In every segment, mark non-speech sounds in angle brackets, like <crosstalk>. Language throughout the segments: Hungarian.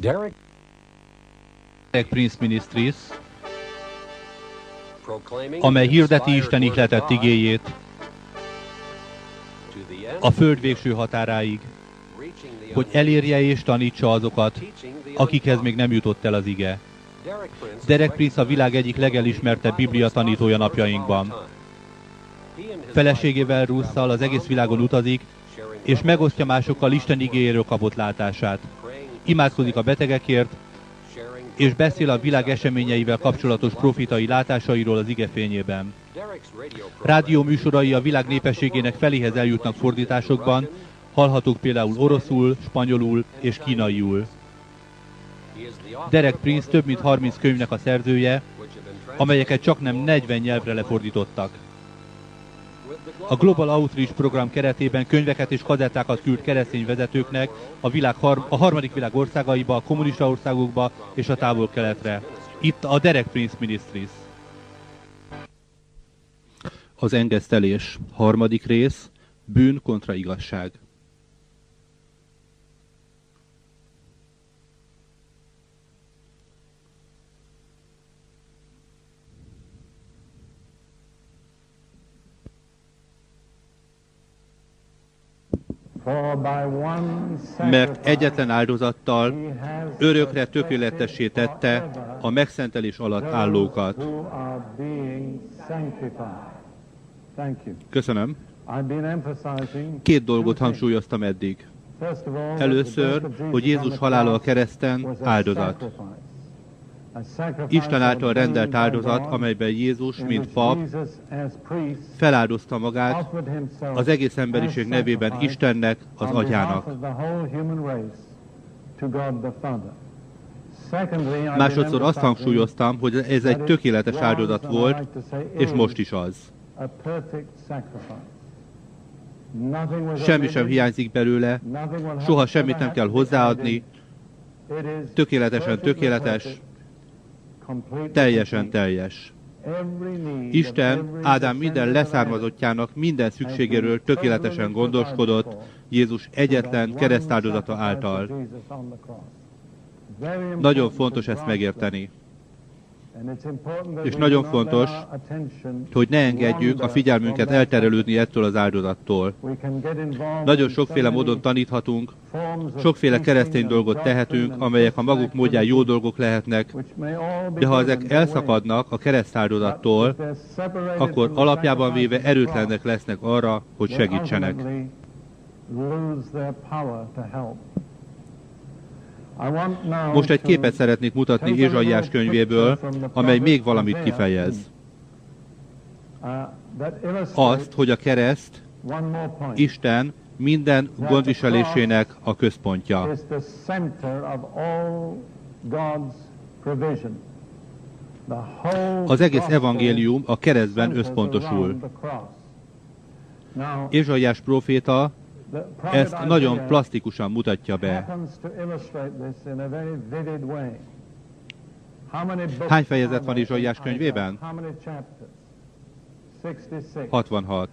Derek Prince Ministries, amely hirdeti Isten ihletett igéjét a föld végső határáig, hogy elérje és tanítsa azokat, akikhez még nem jutott el az ige. Derek Prince Derek Prince a világ egyik legelismertebb Biblia tanítója napjainkban. Feleségével Russzal az egész világon utazik, és megosztja másokkal Isten igéjéről kapott látását. Imádkozik a betegekért, és beszél a világ eseményeivel kapcsolatos profitai látásairól az ige fényében. Rádió műsorai a világ népességének feléhez eljutnak fordításokban, hallhatók például oroszul, spanyolul és kínaiul. Derek Prince több mint 30 könyvnek a szerzője, amelyeket csak nem 40 nyelvre lefordítottak. A Global Outreach program keretében könyveket és kazettákat küld keresztény vezetőknek a, világ har- a harmadik világ országaiba, a kommunista országokba és a távol-keletre. Itt a Derek Prince Ministries. Az engesztelés. Harmadik rész. Bűn kontra igazság. Mert egyetlen áldozattal örökre tökéletessé tette a megszentelés alatt állókat. Köszönöm. Két dolgot hangsúlyoztam eddig. Először, hogy Jézus halála a kereszten áldozat. Isten által rendelt áldozat, amelyben Jézus, in mint pap, feláldozta magát az egész emberiség nevében Istennek, az Atyának. Másodszor azt hangsúlyoztam, hogy ez egy tökéletes áldozat volt, és most is az. Semmi sem hiányzik belőle, soha semmit nem kell hozzáadni, tökéletesen tökéletes, teljesen teljes. Isten Ádám minden leszármazottjának minden szükségéről tökéletesen gondoskodott Jézus egyetlen keresztáldozata által. Nagyon fontos ezt megérteni, És nagyon fontos, hogy ne engedjük a figyelmünket elterelődni ettől az áldozattól. Nagyon sokféle módon taníthatunk, sokféle keresztény dolgot tehetünk, amelyek a maguk módján jó dolgok lehetnek, de ha ezek elszakadnak a keresztáldozattól, akkor alapjában véve erőtlenek lesznek arra, hogy segítsenek. Most egy képet szeretnék mutatni Ézsaiás könyvéből, amely még valamit kifejez. Azt, hogy a kereszt Isten minden gondviselésének a központja. Az egész evangélium a keresztben összpontosul. Ézsaiás próféta ezt nagyon plastikusan mutatja be. Hány fejezet van Ézsaiás könyvében? 66.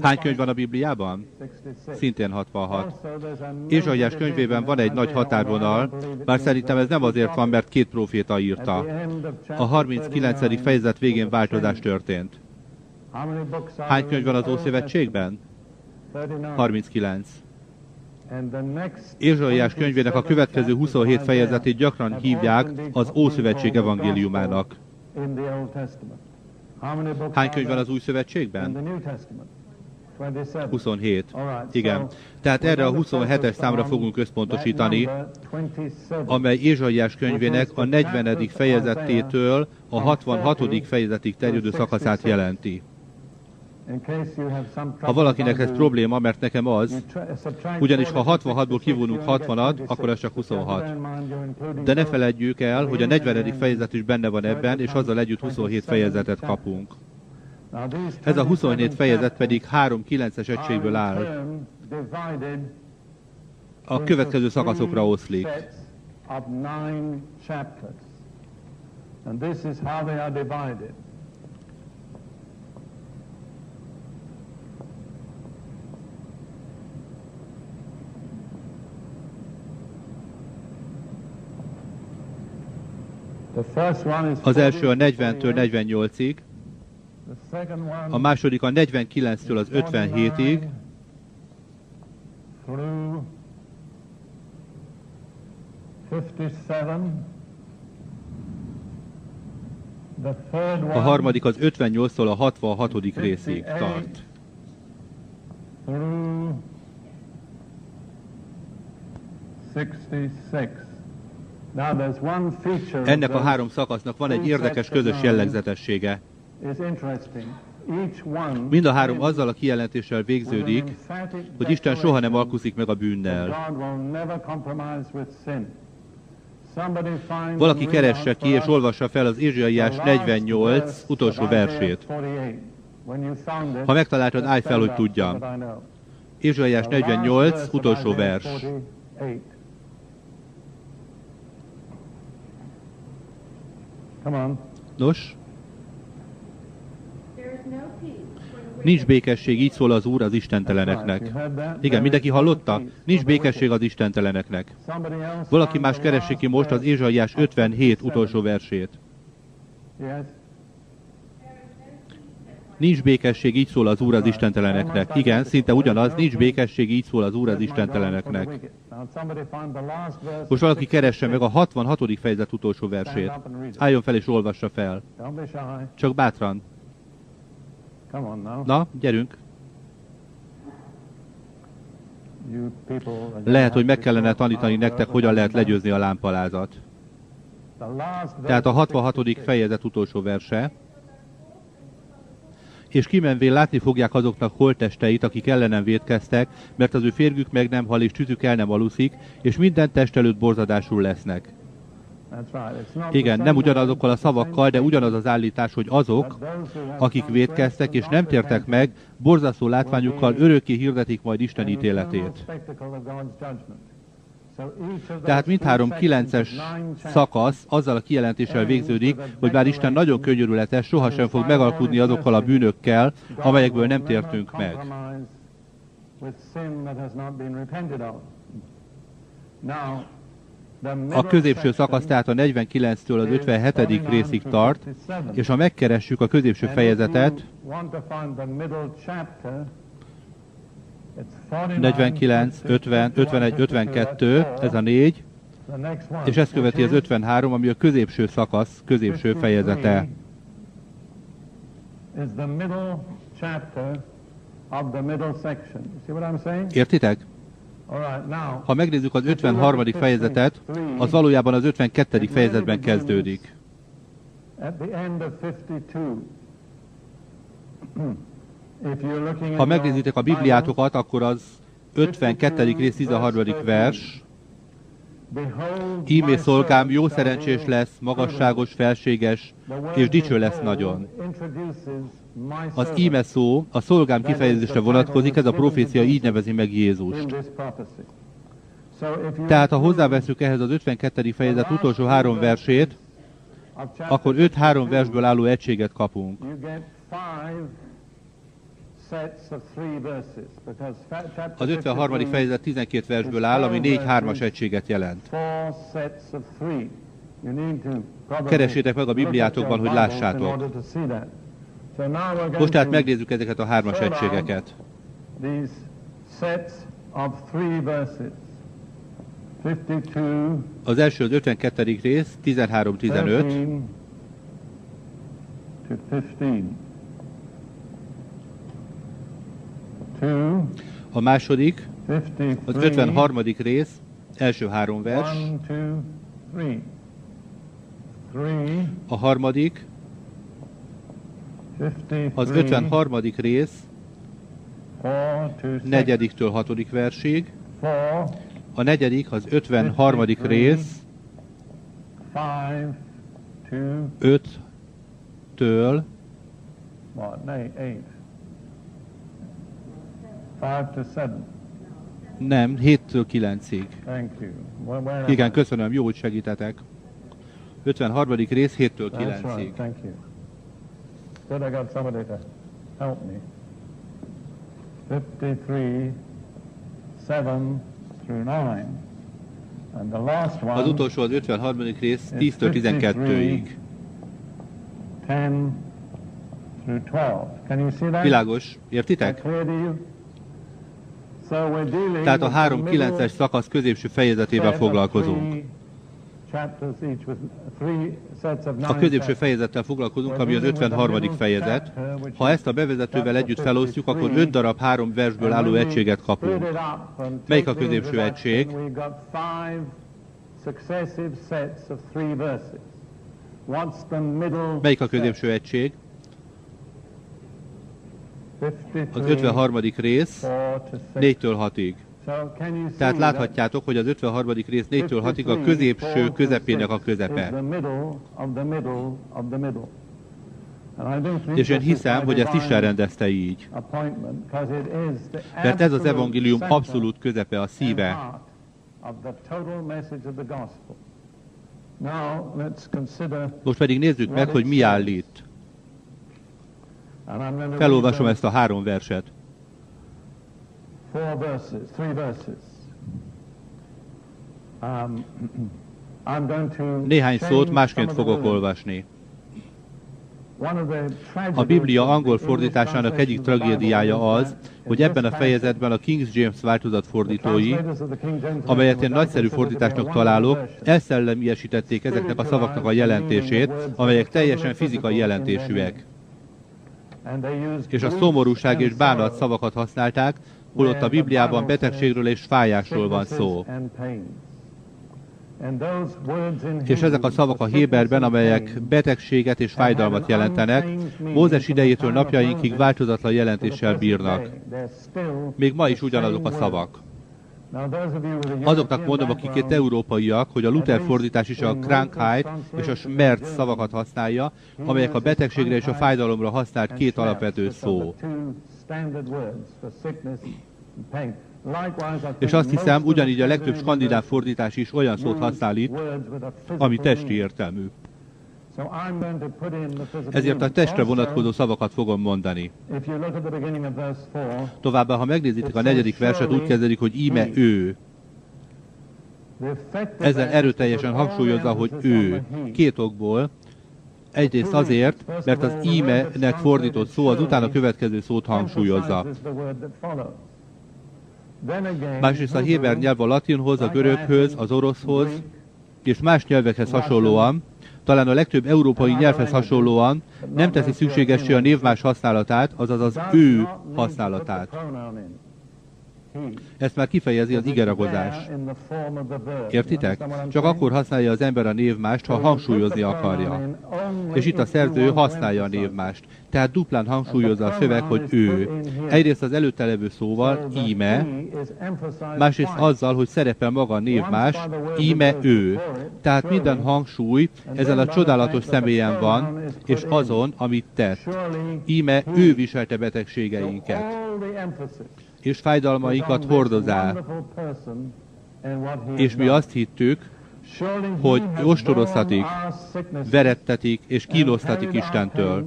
Hány könyv van a Bibliában? Szintén 66. Ézsaiás könyvében van egy nagy határvonal, bár szerintem ez nem azért van, mert két próféta írta. A 39. fejezet végén változás történt. Hány könyv van az Ószövetségben? 39. Ézsaiás könyvének a következő 27 fejezetét gyakran hívják az Ószövetség evangéliumának. Hány könyv van az Új Szövetségben? 27. Igen. Tehát erre a 27-es számra fogunk összpontosítani, amely Ézsaiás könyvének a 40. fejezetétől a 66. fejezetig terjedő szakaszát jelenti. Ha valakinek ez probléma, mert nekem az, ugyanis ha 66-ból kivonunk 60-at, akkor ez csak 26. De ne feledjük el, hogy a 40. fejezet is benne van ebben, és azzal együtt 27 fejezetet kapunk. Ez a 27 fejezet pedig 3-9-es egységből áll. A következő szakaszokra oszlik. And this is how they are divided. Az első a 40-től 48-ig, a második a 49-től az 57-ig, a harmadik az 58-tól a 66. részig tart. Ennek a három szakasznak van egy érdekes közös jellegzetessége. Mind a három azzal a kijelentéssel végződik, hogy Isten soha nem alkuzik meg a bűnnel. Valaki keresse ki és olvassa fel az Ézsaiás 48 utolsó versét. Ha megtaláltad, állj fel, hogy tudjam. Ézsaiás 48 utolsó vers. Nos? Nincs békesség, így szól az Úr az istenteleneknek. Igen, mindenki hallotta? Nincs békesség az istenteleneknek. Valaki más keresi ki most az Ézsaiás 57 utolsó versét. Nincs békesség, így szól az Úr az istenteleneknek. Igen, szinte ugyanaz, nincs békesség, így szól az Úr az istenteleneknek. Most valaki keresse meg a 66. fejezet utolsó versét. Álljon fel és olvassa fel. Csak bátran. Na, gyerünk. Lehet, hogy meg kellene tanítani nektek, hogyan lehet legyőzni a lámpalázat. Tehát a 66. fejezet utolsó verse. És kimenvén látni fogják azoknak holtesteit, akik ellenem védkeztek, mert az ő férgük meg nem hal, és tüzük el nem aluszik, és minden test előtt borzadásul lesznek. Igen, nem ugyanazokkal a szavakkal, de ugyanaz az állítás, hogy azok, akik védkeztek és nem tértek meg, borzasztó látványukkal örökké hirdetik majd Isten ítéletét. Tehát mindhárom kilences szakasz azzal a kijelentéssel végződik, hogy bár Isten nagyon könyörületes, sohasem fog megalkudni azokkal a bűnökkel, amelyekből nem tértünk meg. A középső szakasz tehát a 49-től az 57. részig tart, és ha megkeressük a középső fejezetet, 49, 50, 51, 52, ez a négy, és ezt követi az 53, ami a középső szakasz, középső fejezete. Értitek? Ha megnézzük az 53. fejezetet, az valójában az 52. fejezetben kezdődik. <clears throat> Ha megnézitek a Bibliátokat, akkor az 52. rész 13. vers, Ímé szolgám jó szerencsés lesz, magasságos, felséges, és dicső lesz nagyon. Az íme szó a szolgám kifejezésre vonatkozik, ez a profécia így nevezi meg Jézust. Tehát ha hozzáveszünk ehhez az 52. fejezet utolsó három versét, akkor 5-3 versből álló egységet kapunk. Az 53. fejezet 12 versből áll, ami 4-3-as egységet jelent. Keresétek meg a Bibliátokban, hogy lássátok. Most tehát megnézzük ezeket a hármas egységeket. Az első az 52. rész, 13-15. A második, az 53. rész, első három vers. A harmadik, az 53. rész, negyediktől hatodik versig. A negyedik, az 53. rész, 5-től nem, 7-től 9-ig. Igen, köszönöm, jó, hogy segítetek. 53. rész 7-től 9-ig. Good, I got somebody to help me. 53, 7 through 9. Az utolsó az 53. rész 10-től 12-ig. Világos, értitek? Tehát a 3-9-es szakasz középső fejezetével foglalkozunk. A középső fejezettel foglalkozunk, ami az 53. fejezet. Ha ezt a bevezetővel együtt felosztjuk, akkor 5 darab három versből álló egységet kapunk. Melyik a középső egység? Melyik a középső egység? Az 53. rész 4-től 6-ig. Tehát láthatjátok, hogy az 53. rész 4-től 6-ig a középső közepének a közepe. És én hiszem, hogy ezt Isten rendezte így. Mert ez az evangélium abszolút közepe, a szíve. Most pedig nézzük meg, hogy mi áll itt. Felolvasom ezt a három verset. four verses, three verses. Um, <clears throat> I'm going to Néhány szót másként fogok olvasni. A Biblia angol fordításának egyik tragédiája az, hogy ebben a fejezetben a King James változat fordítói, amelyet én nagyszerű fordításnak találok, elszellemiesítették ezeknek a szavaknak a jelentését, amelyek teljesen fizikai jelentésűek. És a szomorúság és bánat szavakat használták, holott a Bibliában betegségről és fájásról van szó. És ezek a szavak a Héberben, amelyek betegséget és fájdalmat jelentenek, Mózes idejétől napjainkig változatlan jelentéssel bírnak. Még ma is ugyanazok a szavak. Azoknak mondom, akik itt európaiak, hogy a Luther fordítás is a Krankheit és a Schmerz szavakat használja, amelyek a betegségre és a fájdalomra használt két alapvető szó. És azt hiszem, ugyanígy a legtöbb skandináv fordítás is olyan szót használ itt, ami testi értelmű. Ezért a testre vonatkozó szavakat fogom mondani. Továbbá, ha megnézitek a negyedik verset, úgy kezdődik, hogy íme ő. Ezzel erőteljesen hangsúlyozza, hogy ő. Két okból. Egyrészt azért, mert az íme-nek fordított szó az utána következő szót hangsúlyozza. Másrészt a héber nyelv a latinhoz, a göröghöz, az oroszhoz és más nyelvekhez hasonlóan, talán a legtöbb európai nyelvhez hasonlóan nem teszi szükségessé a névmás használatát, azaz az ő használatát. Ezt már kifejezi az igeragozás. Értitek? Csak akkor használja az ember a névmást, ha hangsúlyozni akarja. És itt a szerző használja a névmást. Tehát duplán hangsúlyozza a szöveg, hogy ő. Egyrészt az előtte levő szóval, íme, másrészt azzal, hogy szerepel maga a névmás, íme ő. Tehát minden hangsúly ezen a csodálatos személyen van, és azon, amit tett. Íme ő viselte betegségeinket és fájdalmainkat hordozá. És mi azt hittük, hogy ostoroztatik, verettetik és kínoztatik Istentől.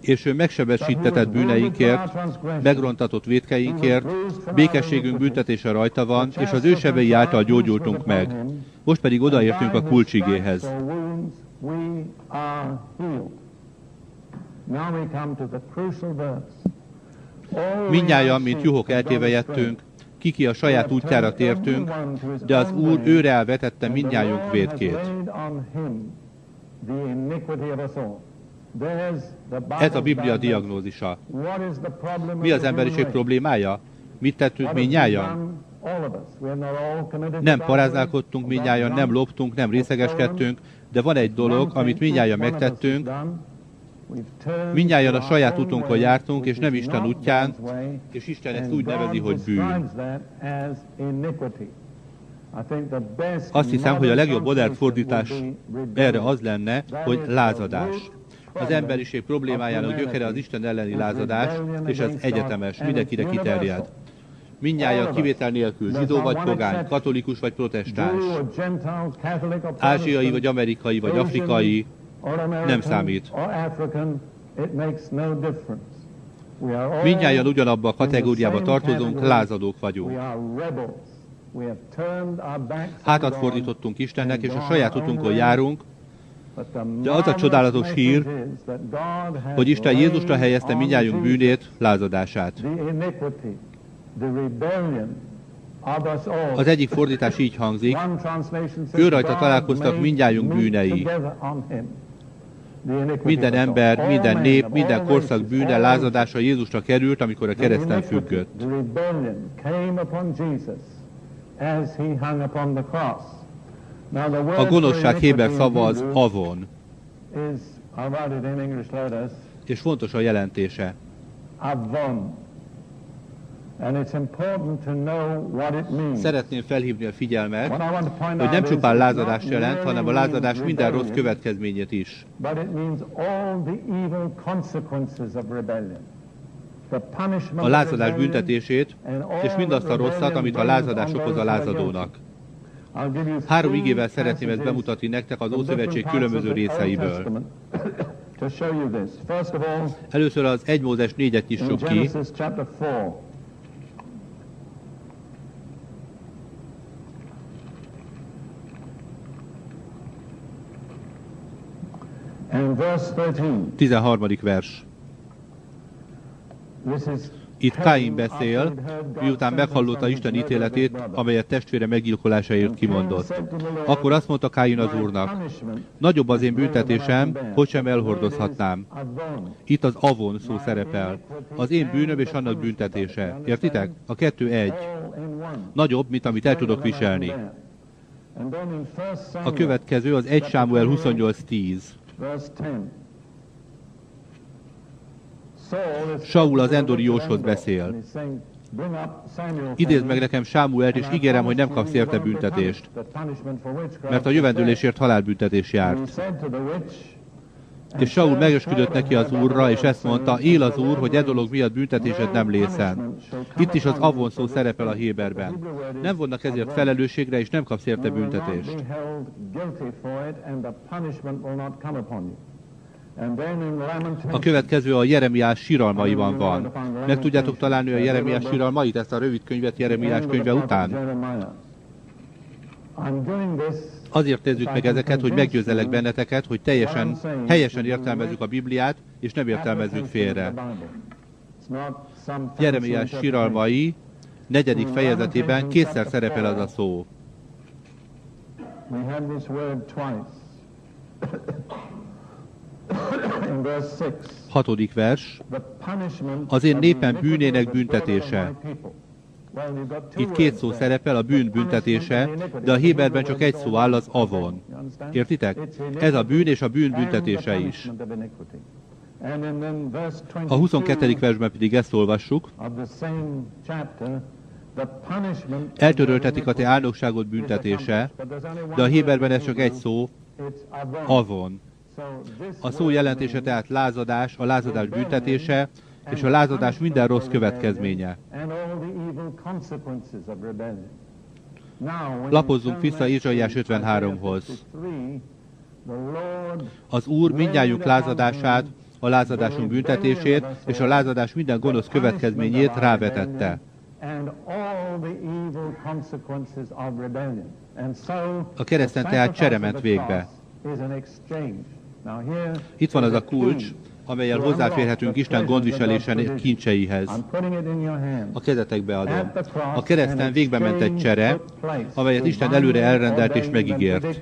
És ő megsebesítetett bűneinkért, megrontatott védkeinkért, békességünk büntetése rajta van, és az ő által gyógyultunk meg. Most pedig odaértünk a kulcsigéhez. Mindnyájan, mint juhok eltévejettünk, kiki a saját útjára tértünk, de az Úr őre elvetette mindnyájunk védkét. Ez a Biblia diagnózisa. Mi az emberiség problémája? Mit tettünk mindnyájan? Nem paráználkodtunk mindnyájan, nem loptunk, nem részegeskedtünk, de van egy dolog, amit mindnyájan megtettünk, Mindjárt a saját útunkon jártunk, és nem Isten útján, és Isten ezt úgy nevezi, hogy bűn. Azt hiszem, hogy a legjobb modern fordítás erre az lenne, hogy lázadás. Az emberiség problémájának gyökere az Isten elleni lázadás, és ez egyetemes, mindenkire kiterjed. Mindnyája kivétel nélkül, zsidó vagy pogány, katolikus vagy protestáns, ázsiai vagy amerikai vagy afrikai, nem számít. Mindnyájan ugyanabba a kategóriába tartozunk, lázadók vagyunk. Hátat fordítottunk Istennek, és a saját utunkon járunk, de az a csodálatos hír, hogy Isten Jézusra helyezte mindjájunk bűnét, lázadását. Az egyik fordítás így hangzik, ő rajta találkoztak mindjájunk bűnei. Minden ember, minden nép, minden korszak bűne, lázadása Jézusra került, amikor a kereszten függött. A gonoszság héber szava az avon. És fontos a jelentése. Szeretném felhívni a figyelmet, hogy nem csupán lázadás jelent, hanem a lázadás minden rossz következményét is. A lázadás büntetését, és mindazt a rosszat, amit a lázadás okoz a lázadónak. Három igével szeretném ezt bemutatni nektek az Ószövetség különböző részeiből. <coughs> Először az 1 Mózes 4-et nyissuk ki. Tizenharmadik vers. Itt Káin beszél, miután meghallotta Isten ítéletét, amelyet testvére meggyilkolásáért kimondott. Akkor azt mondta Káin az úrnak, nagyobb az én büntetésem, hogy sem elhordozhatnám. Itt az avon szó szerepel. Az én bűnöm és annak büntetése. Értitek? A kettő egy. Nagyobb, mint amit el tudok viselni. A következő az 1 Sámuel 28.10. Saul az Endori Jóshoz beszél. Idézd meg nekem Sámuelt, és ígérem, hogy nem kapsz érte büntetést, mert a jövendőlésért halálbüntetés járt. És Saul megesküdött neki az úrra, és ezt mondta, él az úr, hogy e dolog miatt büntetésed nem lészen. Itt is az avon szó szerepel a Héberben. Nem vonnak ezért felelősségre, és nem kapsz érte büntetést. A következő a Jeremiás síralmaiban van. Meg tudjátok találni a Jeremiás síralmait, ezt a rövid könyvet Jeremiás könyve után? Azért nézzük meg ezeket, hogy meggyőzelek benneteket, hogy teljesen, helyesen értelmezzük a Bibliát, és nem értelmezzük félre. Jeremiás síralmai negyedik fejezetében kétszer szerepel az a szó. Hatodik vers. Az én népem bűnének büntetése. Itt két szó szerepel, a bűn büntetése, de a Héberben csak egy szó áll, az avon. Értitek? Ez a bűn és a bűn büntetése is. A 22. versben pedig ezt olvassuk. Eltöröltetik a te áldogságot büntetése, de a Héberben ez csak egy szó, avon. A szó jelentése tehát lázadás, a lázadás büntetése, és a lázadás minden rossz következménye. Lapozzunk vissza Izsaiás 53-hoz. Az Úr mindjárt lázadását, a lázadásunk büntetését és a lázadás minden gonosz következményét rávetette. A kereszten tehát cserement végbe. Itt van az a kulcs, amelyel hozzáférhetünk Isten gondviselésen kincseihez. A kezetekbe adom. A kereszten végbe ment egy csere, amelyet Isten előre elrendelt és megígért.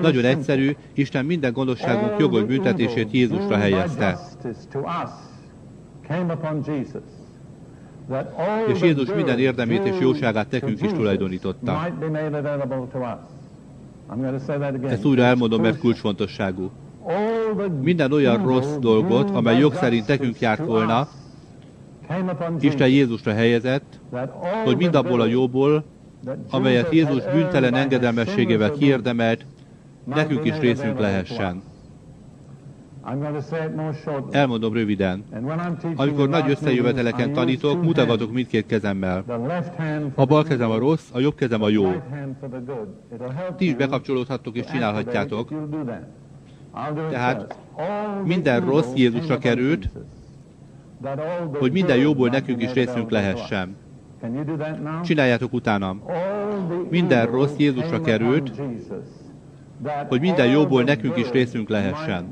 Nagyon egyszerű, Isten minden gonoszságunk jogos büntetését Jézusra helyezte. És Jézus minden érdemét és jóságát nekünk is tulajdonította. Ezt újra elmondom, mert kulcsfontosságú. Minden olyan rossz dolgot, amely jog szerint nekünk járt volna, Isten Jézusra helyezett, hogy mindabból a jóból, amelyet Jézus bűntelen engedelmességével kiérdemelt, nekünk is részünk lehessen. Elmondom röviden. Amikor nagy összejöveteleken tanítok, mutogatok mindkét kezemmel. A bal kezem a rossz, a jobb kezem a jó. Ti is bekapcsolódhattok és csinálhatjátok. Tehát minden rossz Jézusra került, hogy minden jóból nekünk is részünk lehessen. Csináljátok utánam. Minden rossz Jézusra került, hogy minden jóból nekünk is részünk lehessen.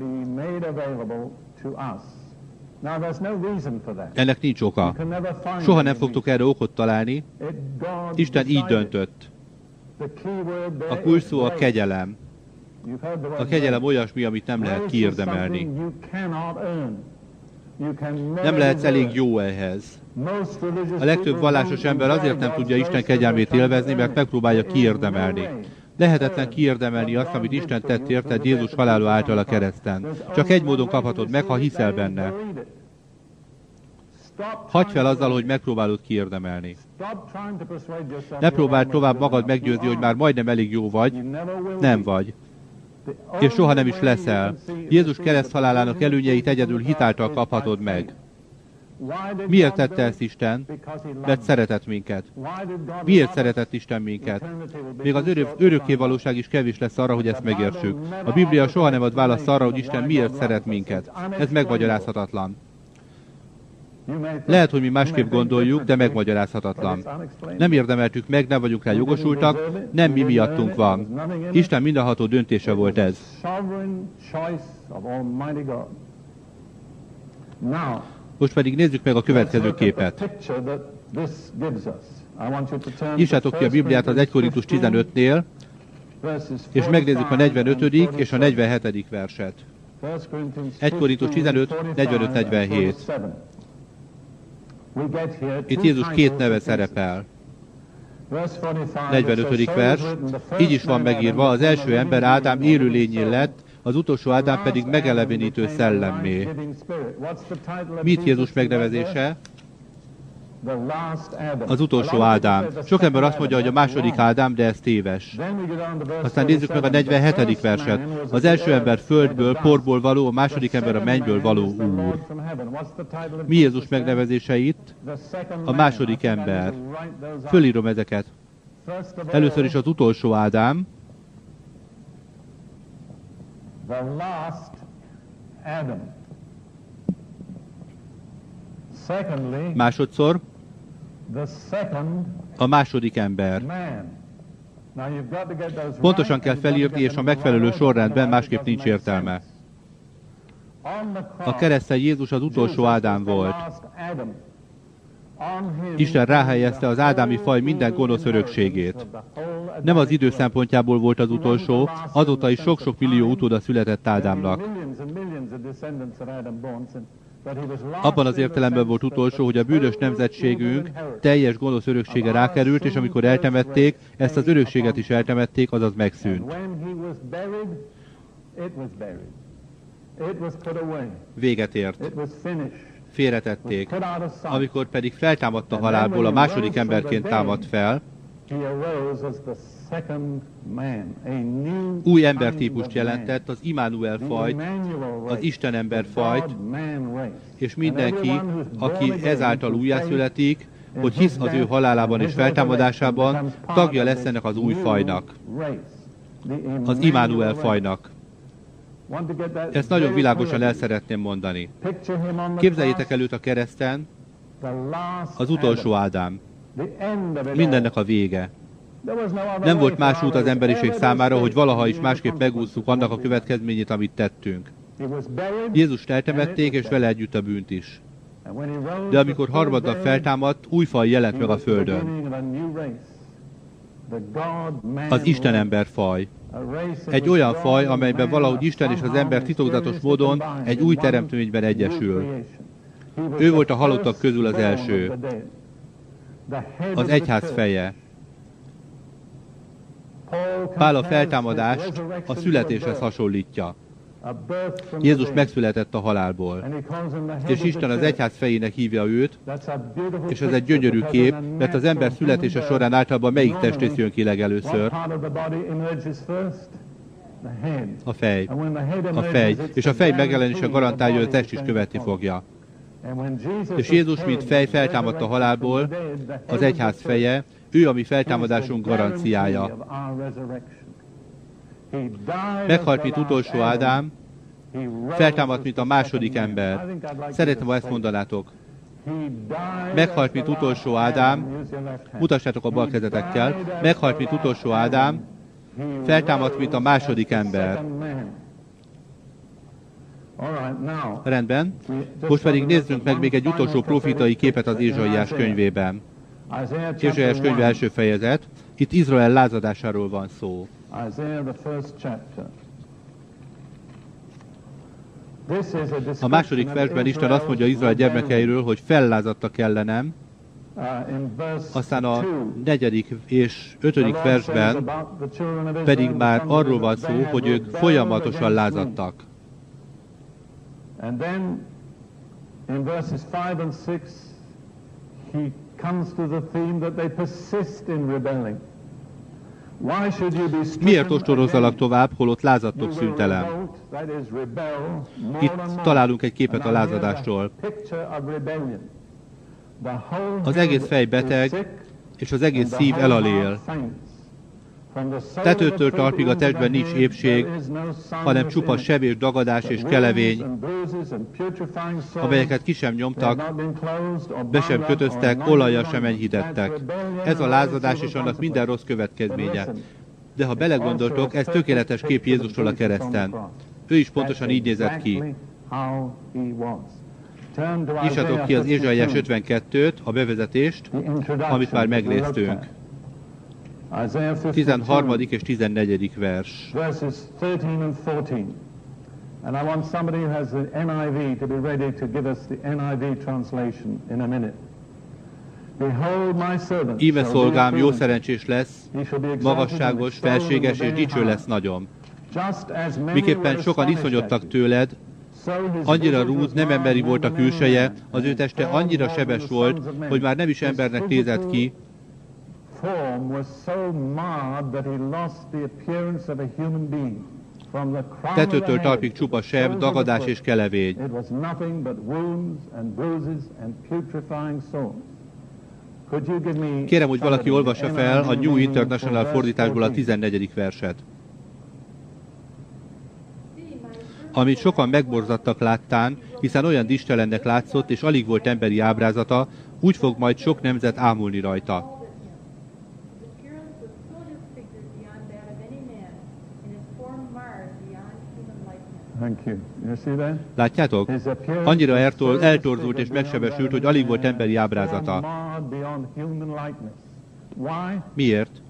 Ennek nincs oka. Soha nem fogtok erre okot találni. Isten így döntött. A kulcsszó a kegyelem. A kegyelem olyasmi, amit nem lehet kiérdemelni. Nem lehetsz elég jó ehhez. A legtöbb vallásos ember azért nem tudja Isten kegyelmét élvezni, mert megpróbálja kiérdemelni. Lehetetlen kiérdemelni azt, amit Isten tett érted Jézus halála által a kereszten. Csak egy módon kaphatod meg, ha hiszel benne. Hagyj fel azzal, hogy megpróbálod kiérdemelni. Ne próbáld tovább magad meggyőzni, hogy már majdnem elég jó vagy. Nem vagy. És soha nem is leszel. Jézus kereszt halálának előnyeit egyedül hitáltal kaphatod meg. Miért tette ezt Isten? Mert szeretett minket. Miért szeretett Isten minket? Még az örök, örökké valóság is kevés lesz arra, hogy ezt megértsük. A Biblia soha nem ad választ arra, hogy Isten miért szeret minket. Ez megmagyarázhatatlan. Lehet, hogy mi másképp gondoljuk, de megmagyarázhatatlan. Nem érdemeltük meg, nem vagyunk rá jogosultak, nem mi miattunk van. Isten mindenható döntése volt ez. Most pedig nézzük meg a következő képet. Nyissátok ki a Bibliát az 1 Korintus 15-nél, és megnézzük a 45. és a 47. verset. 1 Korintus 15, 45-47. Itt Jézus két neve szerepel. 45. vers. Így is van megírva, az első ember Ádám élőlényé lett, az utolsó Ádám pedig megelevenítő szellemmé. Mit Jézus megnevezése? Az utolsó Ádám. Sok ember azt mondja, hogy a második Ádám, de ez téves. Aztán nézzük meg a 47. verset. Az első ember földből, porból való, a második ember a mennyből való úr. Mi Jézus megnevezése itt? A második ember. Fölírom ezeket. Először is az utolsó Ádám. Másodszor a második ember. Pontosan kell felírni, és a megfelelő sorrendben másképp nincs értelme. A keresztel Jézus az utolsó Ádám volt. Isten ráhelyezte az ádámi faj minden gonosz örökségét. Nem az idő szempontjából volt az utolsó, azóta is sok-sok millió utóda született Ádámnak. Abban az értelemben volt utolsó, hogy a bűnös nemzetségünk teljes gonosz öröksége rákerült, és amikor eltemették, ezt az örökséget is eltemették, azaz megszűnt. Véget ért. Félretették. Amikor pedig feltámadt a halálból, a második emberként támadt fel, új embertípust jelentett, az Immanuel fajt, az Isten ember fajt, és mindenki, aki ezáltal újjászületik, hogy hisz az ő halálában és feltámadásában, tagja lesz ennek az új fajnak, az Immanuel fajnak. Ezt nagyon világosan el szeretném mondani. Képzeljétek előtt a kereszten az utolsó Ádám. Mindennek a vége. Nem volt más út az emberiség számára, hogy valaha is másképp megúszuk annak a következményét, amit tettünk. Jézus eltemették, és vele együtt a bűnt is. De amikor harmaddal feltámadt, új faj jelent meg a Földön. Az Isten ember faj. Egy olyan faj, amelyben valahogy Isten és az ember titokzatos módon egy új teremtményben egyesül. Ő volt a halottak közül az első. Az egyház feje. Pál a feltámadást a születéshez hasonlítja. Jézus megszületett a halálból. És Isten az egyház fejének hívja őt, és ez egy gyönyörű kép, mert az ember születése során általában melyik testrész jön ki legelőször? A fej. A fej. És a fej megjelenése garantálja, hogy a test is követni fogja. És Jézus, mint fej feltámadt a halálból, az egyház feje, ő a mi feltámadásunk garanciája. Meghalt, mint utolsó Ádám, Feltámadt, mint a második ember. Szeretném, ha ezt mondanátok. Meghalt, mint utolsó Ádám. Mutassátok a bal kezetekkel. Meghalt, mint utolsó Ádám. Feltámadt, mint a második ember. Rendben. Most pedig nézzünk meg még egy utolsó profitai képet az Ézsaiás könyvében. Ézsaiás könyve első fejezet. Itt Izrael lázadásáról van szó. A második versben Isten azt mondja Izrael gyermekeiről, hogy fellázadtak ellenem, aztán a negyedik és ötödik versben pedig már arról van szó, hogy ők folyamatosan lázadtak. And then in verses 5 and 6 he comes to the theme that they persist in rebelling. Miért ostorozzalak tovább, holott lázadtok szüntelem? Itt találunk egy képet a lázadásról. Az egész fej beteg, és az egész szív elalél. Tetőtől talpig a testben nincs épség, hanem csupa sebés, dagadás és kelevény, amelyeket ki sem nyomtak, be sem kötöztek, olajjal sem enyhítettek. Ez a lázadás és annak minden rossz következménye. De ha belegondoltok, ez tökéletes kép Jézusról a kereszten. Ő is pontosan így nézett ki. Nyissatok ki az Ézsaiás 52-t, a bevezetést, amit már megnéztünk. 13. és 14. vers. And I want somebody who has the NIV to be ready to give us the NIV translation in a minute. Íme szolgám jó szerencsés lesz, magasságos, felséges és dicső lesz nagyon. Miképpen sokan iszonyodtak tőled, annyira rúd, nem emberi volt a külseje, az ő teste annyira sebes volt, hogy már nem is embernek nézett ki, form was so marred that he lost the appearance of a human being. Tetőtől talpig csupa seb, dagadás és kelevény. Kérem, hogy valaki olvassa fel a New International fordításból a 14. verset. Amit sokan megborzattak láttán, hiszen olyan distelennek látszott, és alig volt emberi ábrázata, úgy fog majd sok nemzet ámulni rajta. Látjátok? Annyira eltor, eltorzult és megsebesült, hogy alig volt emberi ábrázata. Miért?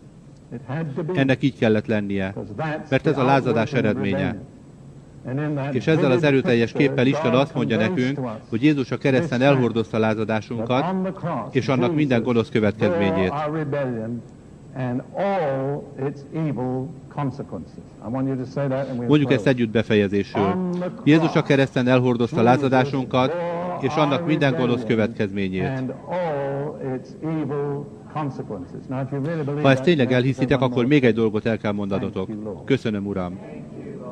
Ennek így kellett lennie, mert ez a lázadás eredménye. És ezzel az erőteljes képpel Isten azt mondja nekünk, hogy Jézus a kereszten elhordozta lázadásunkat, és annak minden gonosz következményét and all its evil consequences. I want you to say that and we'll Mondjuk ezt együtt befejezésül. Jézus a kereszten elhordozta lázadásunkat, és annak minden gonosz következményét. Ha ezt tényleg elhiszitek, akkor még egy dolgot el kell mondanotok. Köszönöm, Uram.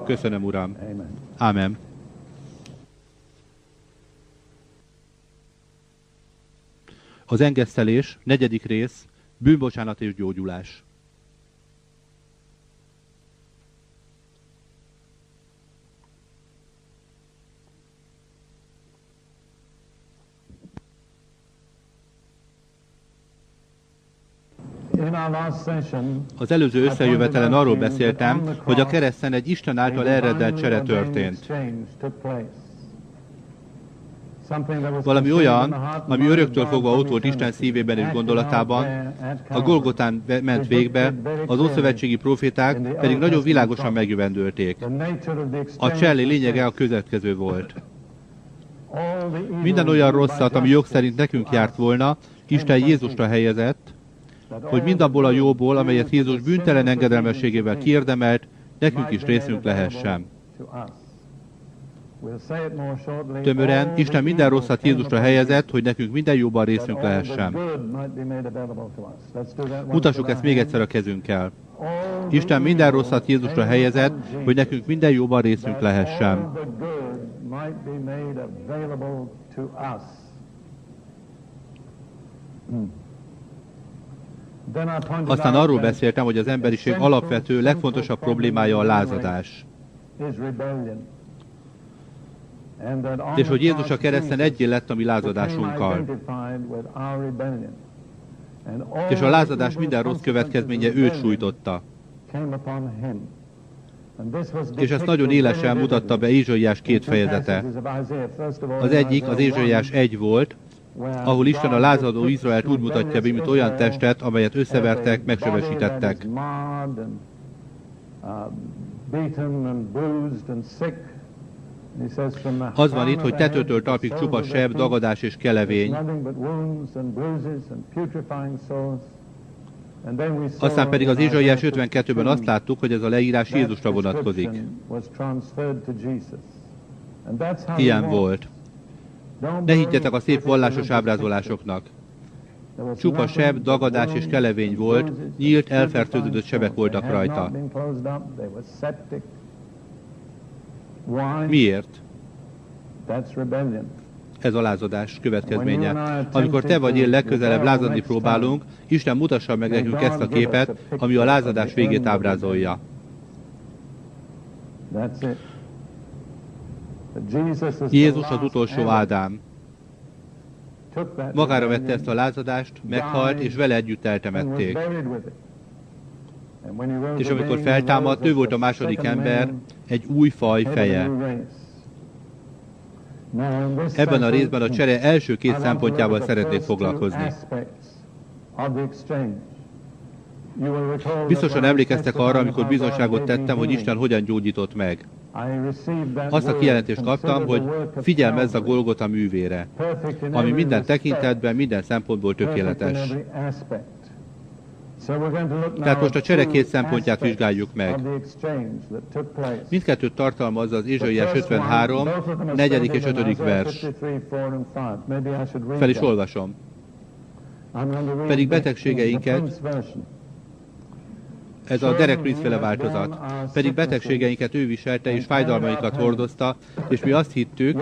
Köszönöm, Uram. Amen. Az engesztelés, negyedik rész, Bűnbocsánat és gyógyulás. Az előző összejövetelen arról beszéltem, hogy a kereszten egy Isten által elrendelt csere történt. Valami olyan, ami öröktől fogva ott volt Isten szívében és gondolatában, a Golgotán ment végbe, az ószövetségi proféták pedig nagyon világosan megjövendölték. A cselli lényege a következő volt. Minden olyan rosszat, ami jog szerint nekünk járt volna, Isten Jézusra helyezett, hogy mindabból a jóból, amelyet Jézus bűntelen engedelmességével kiérdemelt, nekünk is részünk lehessen. Tömören, Isten minden rosszat Jézusra helyezett, hogy nekünk minden jóban részünk lehessen. Mutassuk ezt még egyszer a kezünkkel. Isten minden rosszat Jézusra helyezett, hogy nekünk minden jóban részünk lehessen. Aztán arról beszéltem, hogy az emberiség alapvető, legfontosabb problémája a lázadás. És hogy Jézus a kereszten egyé lett a mi lázadásunkkal. És a lázadás minden rossz következménye őt sújtotta. És ezt nagyon élesen mutatta be Ézsaiás két fejezete. Az egyik, az Ézsaiás egy volt, ahol Isten a lázadó Izraelt úgy mutatja be, mint olyan testet, amelyet összevertek, megsebesítettek. Az van itt, hogy tetőtől talpig csupa seb, dagadás és kelevény. Aztán pedig az Ézsaiás 52-ben azt láttuk, hogy ez a leírás Jézusra vonatkozik. Ilyen volt. Ne higgyetek a szép vallásos ábrázolásoknak. Csupa seb, dagadás és kelevény volt, nyílt, elfertőződött sebek voltak rajta. Miért? Ez a lázadás következménye. Amikor te vagy én legközelebb lázadni próbálunk, Isten mutassa meg nekünk ezt a képet, ami a lázadás végét ábrázolja. Jézus az utolsó Ádám. Magára vette ezt a lázadást, meghalt, és vele együtt eltemették. És amikor feltámadt, ő volt a második ember, egy új faj feje. Ebben a részben a csere első két szempontjával szeretnék foglalkozni. Biztosan emlékeztek arra, amikor bizonságot tettem, hogy Isten hogyan gyógyított meg. Azt a kijelentést kaptam, hogy figyelmezz a Golgota művére, ami minden tekintetben, minden szempontból tökéletes. Tehát most a csere két szempontját vizsgáljuk meg. Mindkettőt tartalmazza az Ézsaiás 53, 4. és 5. vers. Fel is olvasom. Pedig betegségeinket ez a Derek Prince változat. Pedig betegségeinket ő viselte, és fájdalmainkat hordozta, és mi azt hittük,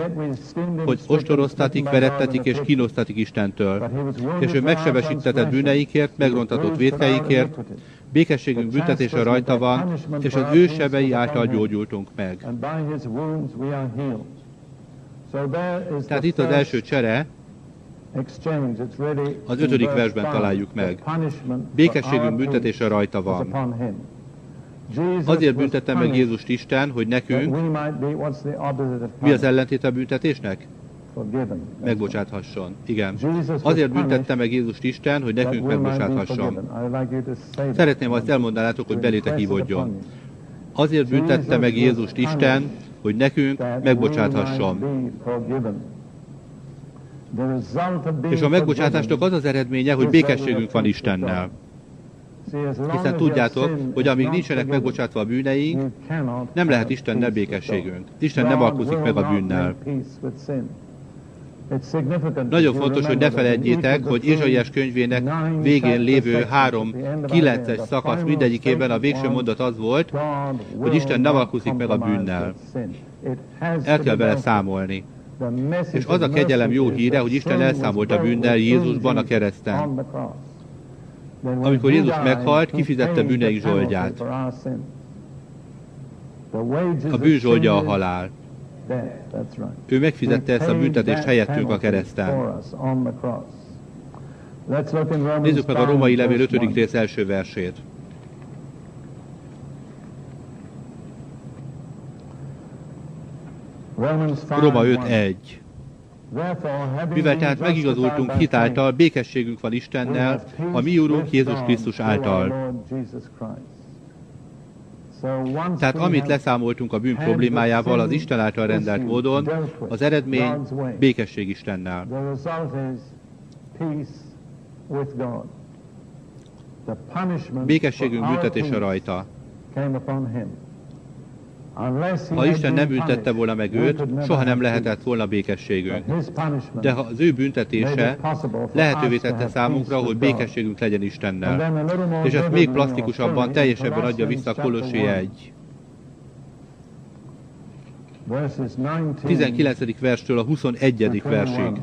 hogy ostoroztatik, verettetik és kínosztatik Istentől. És ő megsebesítetett bűneikért, megrontatott védkeikért, békességünk büntetése rajta van, és az ő sebei által gyógyultunk meg. Tehát itt az első csere, az ötödik versben találjuk meg. Békességünk büntetése rajta van. Azért büntette meg Jézust Isten, hogy nekünk, mi az ellentét a büntetésnek? Megbocsáthasson. Igen. Azért büntette meg Jézust Isten, hogy nekünk megbocsáthasson. Szeretném azt elmondanátok, hogy belétek hívódjon. Azért büntette meg Jézust Isten, hogy nekünk megbocsáthasson. És a megbocsátásnak az az eredménye, hogy békességünk van Istennel. Hiszen tudjátok, hogy amíg nincsenek megbocsátva a bűneink, nem lehet Istennel békességünk. Isten nem alkuzik meg a bűnnel. Nagyon fontos, hogy ne felejtjétek, hogy Izsaiás könyvének végén lévő három kilences szakasz mindegyikében a végső mondat az volt, hogy Isten nem alkuzik meg a bűnnel. El kell vele számolni. És az a kegyelem jó híre, hogy Isten elszámolt a bűnnel Jézusban a kereszten. Amikor Jézus meghalt, kifizette bűneik zsoldját. A bűn zsoldja a halál. Ő megfizette ezt a büntetést helyettünk a kereszten. Nézzük meg a római levél 5. rész első versét. Roma 5.1 mivel tehát megigazultunk hitáltal, békességünk van Istennel, a mi Úrunk Jézus Krisztus által. Tehát amit leszámoltunk a bűn problémájával az Isten által rendelt módon, az eredmény békesség Istennel. Békességünk büntetése rajta. Ha Isten nem büntette volna meg őt, soha nem lehetett volna békességünk. De ha az ő büntetése lehetővé tette számunkra, hogy békességünk legyen Istennel. És ezt még plastikusabban, teljesebben adja vissza a Kolossé 1. 19. verstől a 21. versig.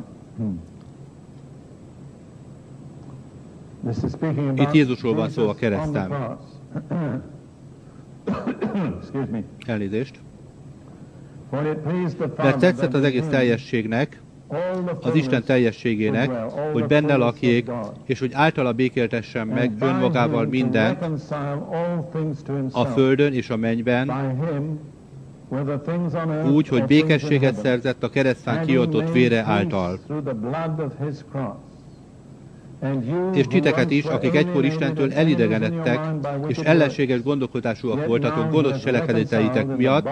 Itt Jézusról van szó a kereszten. <clears throat> Elnézést. Mert tetszett az egész teljességnek, az Isten teljességének, hogy benne lakjék, és hogy általa békéltessen meg önmagával mindent a földön és a mennyben, úgy, hogy békességet szerzett a keresztán kioltott vére által. És titeket is, akik egykor Istentől elidegenedtek, és ellenséges gondolkodásúak voltatok gonosz cselekedeteitek miatt,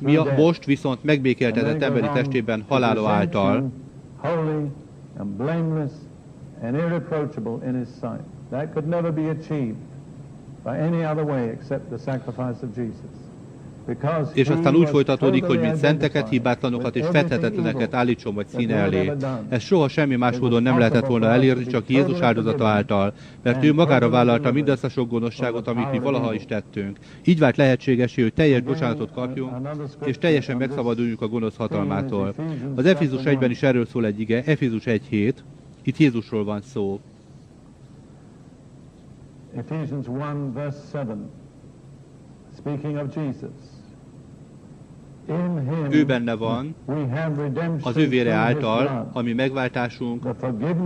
mi a most viszont megbékéltetett emberi testében halála által, That could never be achieved by any other way except the sacrifice of Jesus. És aztán úgy folytatódik, hogy mint szenteket, hibátlanokat és fethetetleneket állítson vagy színe elé. Ez soha semmi más módon nem lehetett volna elérni, csak Jézus áldozata által, mert ő magára vállalta mindazt a sok gonoszságot, amit mi valaha is tettünk. Így vált lehetséges, hogy teljes bocsánatot kapjunk, és teljesen megszabaduljunk a gonosz hatalmától. Az Efézus 1-ben is erről szól egy ige, Efézus 1.7, itt Jézusról van szó. Ephesians 1 verse 7 speaking of Jesus. Ő benne van, az ő vére által, ami megváltásunk,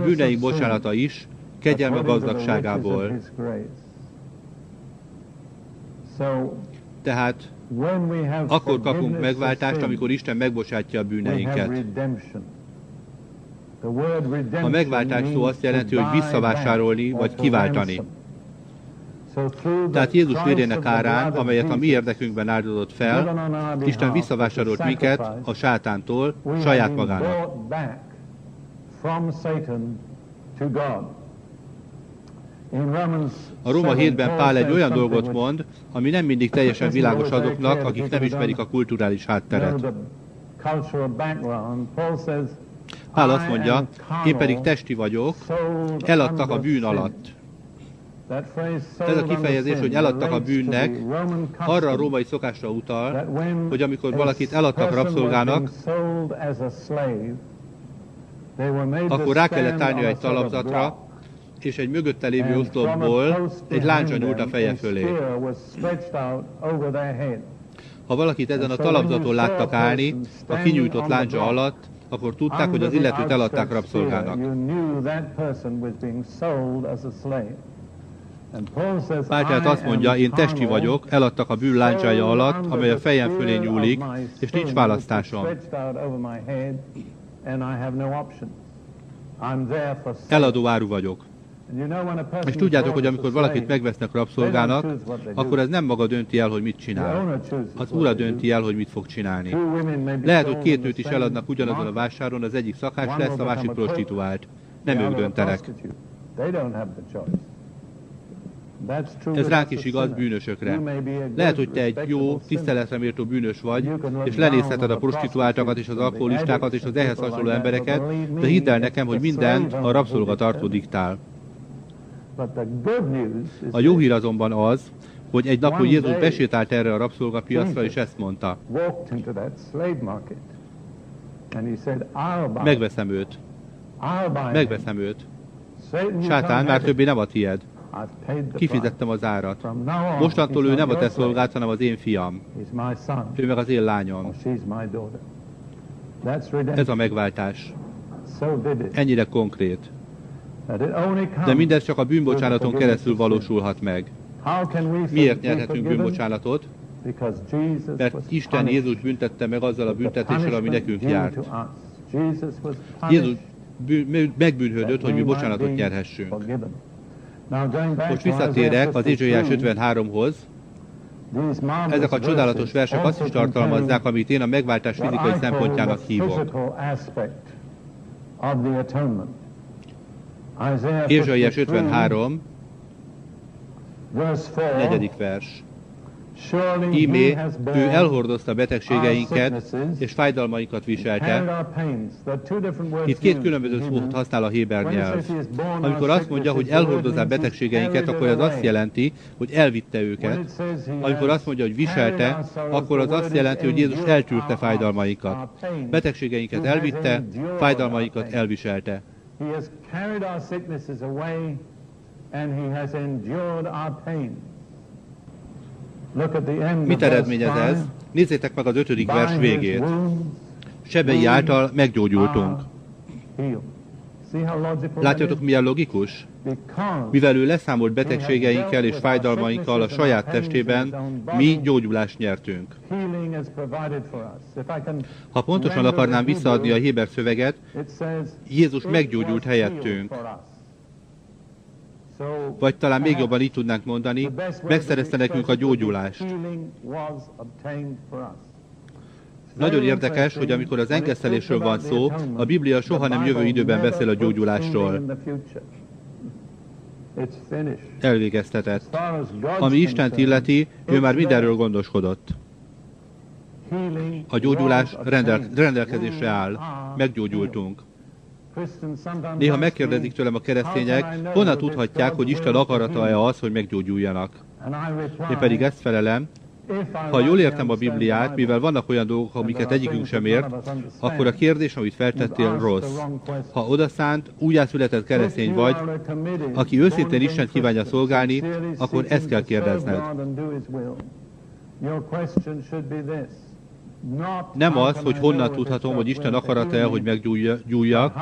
bűneink bocsánata is, kegyelme gazdagságából. Tehát akkor kapunk megváltást, amikor Isten megbocsátja a bűneinket. A megváltás szó azt jelenti, hogy visszavásárolni vagy kiváltani. Tehát Jézus vérének árán, amelyet a mi érdekünkben áldozott fel, Isten visszavásárolt minket a sátántól saját magának. A Róma 7-ben Pál egy olyan dolgot mond, ami nem mindig teljesen világos azoknak, akik nem ismerik a kulturális hátteret. Pál azt mondja, én pedig testi vagyok, eladtak a bűn alatt. Ez a kifejezés, hogy eladtak a bűnnek, arra a római szokásra utal, hogy amikor valakit eladtak rabszolgának, akkor rá kellett állnia egy talapzatra, és egy mögötte lévő oszlopból egy láncsa nyúlt a feje fölé. Ha valakit ezen a talapzaton láttak állni, a kinyújtott láncsa alatt, akkor tudták, hogy az illetőt eladták rabszolgának. Pál tehát azt mondja, én testi vagyok, eladtak a bűn láncsája alatt, amely a fejem fölé nyúlik, és nincs választásom. Eladó áru vagyok. És tudjátok, hogy amikor valakit megvesznek rabszolgának, akkor ez nem maga dönti el, hogy mit csinál. Az ura dönti el, hogy mit fog csinálni. Lehet, hogy két nőt is eladnak ugyanazon a vásáron, az egyik szakás lesz, a másik prostituált. Nem ők döntenek. Ez ránk is igaz bűnösökre. Lehet, hogy te egy jó, tiszteletre méltó bűnös vagy, és lenézheted a prostituáltakat és az alkoholistákat és az ehhez hasonló embereket, de hidd el nekem, hogy minden a rabszolgatartó diktál. A jó hír azonban az, hogy egy napon Jézus besétált erre a rabszolgapiacra, és ezt mondta. Megveszem őt. Megveszem őt. Sátán már többé nem a tied. Kifizettem az árat. Mostantól ő nem a te szolgált, hanem az én fiam. Ő meg az én lányom. Ez a megváltás. Ennyire konkrét. De mindez csak a bűnbocsánaton keresztül valósulhat meg. Miért nyerhetünk bűnbocsánatot? Mert Isten Jézus büntette meg azzal a büntetéssel, ami nekünk járt. Jézus megbűnhődött, hogy mi bocsánatot nyerhessünk. Most visszatérek az Izsaiás 53-hoz. Ezek a csodálatos versek azt is tartalmazzák, amit én a megváltás fizikai szempontjának hívok. Ézsaiás 53, negyedik vers. Ímé, ő elhordozta betegségeinket és fájdalmainkat viselte. Itt két különböző szót használ a héber nyelv. Amikor azt mondja, hogy elhordozza betegségeinket, akkor az azt jelenti, hogy elvitte őket. Amikor azt mondja, hogy viselte, akkor az azt jelenti, hogy Jézus eltűrte fájdalmaikat. Betegségeinket elvitte, fájdalmaikat elviselte. He has carried our sicknesses away, and he has endured our pain. Mit eredményez ez? Nézzétek meg az ötödik vers végét. Sebei által meggyógyultunk. Látjátok, milyen logikus? Mivel ő leszámolt betegségeinkkel és fájdalmainkkal a saját testében, mi gyógyulást nyertünk. Ha pontosan akarnám visszaadni a Héber szöveget, Jézus meggyógyult helyettünk. Vagy talán még jobban így tudnánk mondani, megszerezte nekünk a gyógyulást. Nagyon érdekes, hogy amikor az engesztelésről van szó, a Biblia soha nem jövő időben beszél a gyógyulásról. Elvégeztetett. Ami Istent illeti, ő már mindenről gondoskodott. A gyógyulás rendel- rendelkezésre áll. Meggyógyultunk. Néha megkérdezik tőlem a keresztények, honnan tudhatják, hogy Isten akarata-e az, hogy meggyógyuljanak. Én pedig ezt felelem, ha jól értem a Bibliát, mivel vannak olyan dolgok, amiket egyikünk sem ért, akkor a kérdés, amit feltettél, rossz. Ha odaszánt, újjászületett keresztény vagy, aki őszintén Isten kívánja szolgálni, akkor ezt kell kérdezned. Nem az, hogy honnan tudhatom, hogy Isten akarata el, hogy meggyújjak,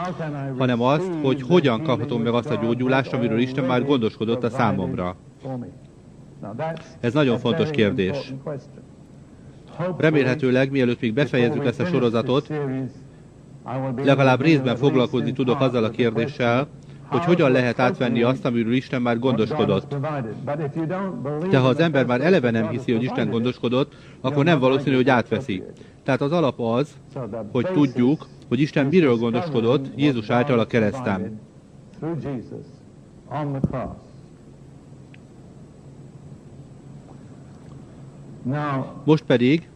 hanem azt, hogy hogyan kaphatom meg azt a gyógyulást, amiről Isten már gondoskodott a számomra. Ez nagyon fontos kérdés. Remélhetőleg, mielőtt még befejezzük ezt a sorozatot, legalább részben foglalkozni tudok azzal a kérdéssel, hogy hogyan lehet átvenni azt, amiről Isten már gondoskodott. De ha az ember már eleve nem hiszi, hogy Isten gondoskodott, akkor nem valószínű, hogy átveszi. Tehát az alap az, hogy tudjuk, hogy Isten miről gondoskodott Jézus által a keresztem. Most pedig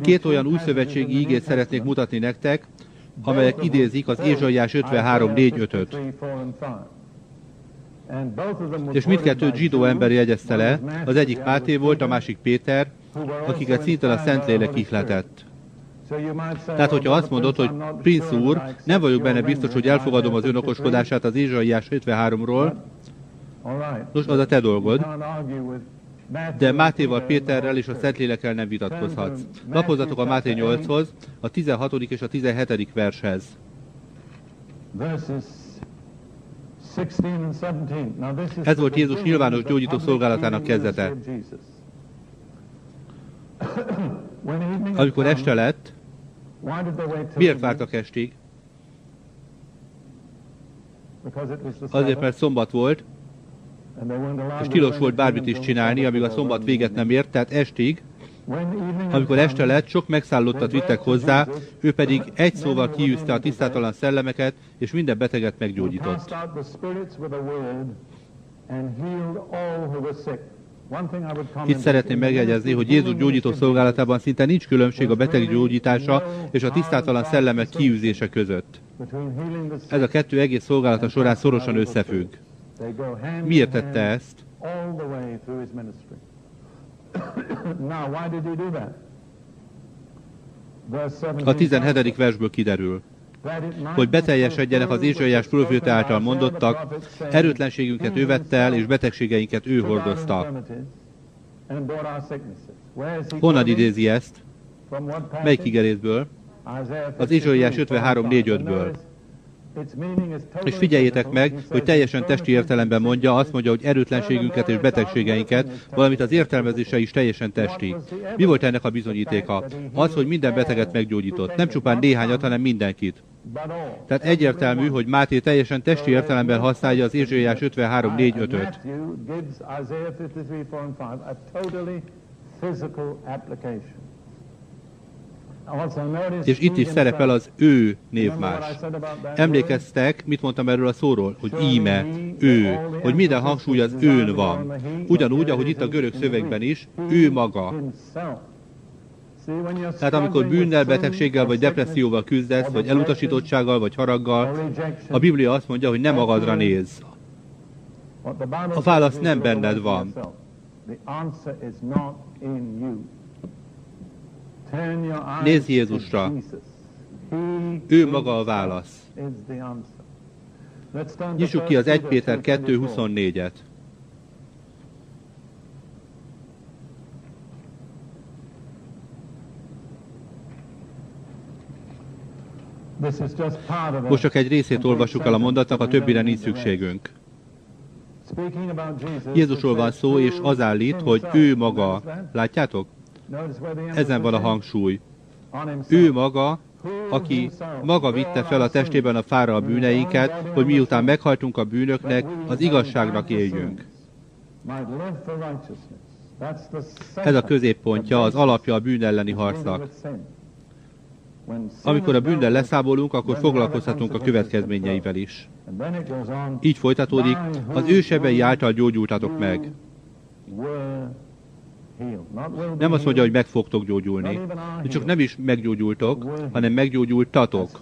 két olyan új szövetségi ígét szeretnék mutatni nektek, amelyek idézik az Ézsaiás 53 4 5 És mindkettőt zsidó ember jegyezte le, az egyik Máté volt, a másik Péter, akiket szintén a Szentlélek ihletett. Tehát, hogyha azt mondod, hogy Prince úr, nem vagyok benne biztos, hogy elfogadom az önokoskodását az Ézsaiás 53-ról, nos, az a te dolgod, de Mátéval, Péterrel és a Szentlélekkel nem vitatkozhatsz. Lapozzatok a Máté 8-hoz, a 16. és a 17. vershez. Ez volt Jézus nyilvános gyógyító szolgálatának kezdete. Amikor este lett, miért vártak estig? Azért, mert szombat volt, és tilos volt bármit is csinálni, amíg a szombat véget nem ért, tehát estig, amikor este lett, sok megszállottat vittek hozzá, ő pedig egy szóval kiűzte a tisztátalan szellemeket, és minden beteget meggyógyított. Itt szeretném megjegyezni, hogy Jézus gyógyító szolgálatában szinte nincs különbség a beteg gyógyítása és a tisztátalan szellemek kiűzése között. Ez a kettő egész szolgálata során szorosan összefügg. Miért tette ezt? A 17. versből kiderül, hogy beteljesedjenek az Ézsaiás proféta által mondottak, erőtlenségünket ő vette el, és betegségeinket ő hordozta. Honnan idézi ezt? Melyik igerészből? Az Ézsaiás 53 4 ből és figyeljétek meg, hogy teljesen testi értelemben mondja, azt mondja, hogy erőtlenségünket és betegségeinket, valamint az értelmezése is teljesen testi. Mi volt ennek a bizonyítéka? Az, hogy minden beteget meggyógyított. Nem csupán néhányat, hanem mindenkit. Tehát egyértelmű, hogy Máté teljesen testi értelemben használja az Ézsaiás 53 4 5 öt. És itt is szerepel az ő névmás. Emlékeztek, mit mondtam erről a szóról? Hogy íme, ő, hogy minden hangsúly az őn van. Ugyanúgy, ahogy itt a görög szövegben is, ő maga. Tehát amikor bűnnel, betegséggel vagy depresszióval küzdesz, vagy elutasítottsággal, vagy haraggal, a Biblia azt mondja, hogy nem magadra néz. A válasz nem benned van. Nézz Jézusra! Ő maga a válasz. Nyissuk ki az 1 Péter 2.24-et. Most csak egy részét olvassuk el a mondatnak, a többire nincs szükségünk. Jézusról van szó, és az állít, hogy ő maga. Látjátok? Ezen van a hangsúly. Ő maga, aki maga vitte fel a testében a fára a bűneinket, hogy miután meghaltunk a bűnöknek, az igazságnak éljünk. Ez a középpontja, az alapja a bűn elleni harcnak. Amikor a bűnnel leszámolunk, akkor foglalkozhatunk a következményeivel is. Így folytatódik, az ő sebei által gyógyultatok meg. Nem azt mondja, hogy meg fogtok gyógyulni. Csak nem is meggyógyultok, hanem meggyógyultatok.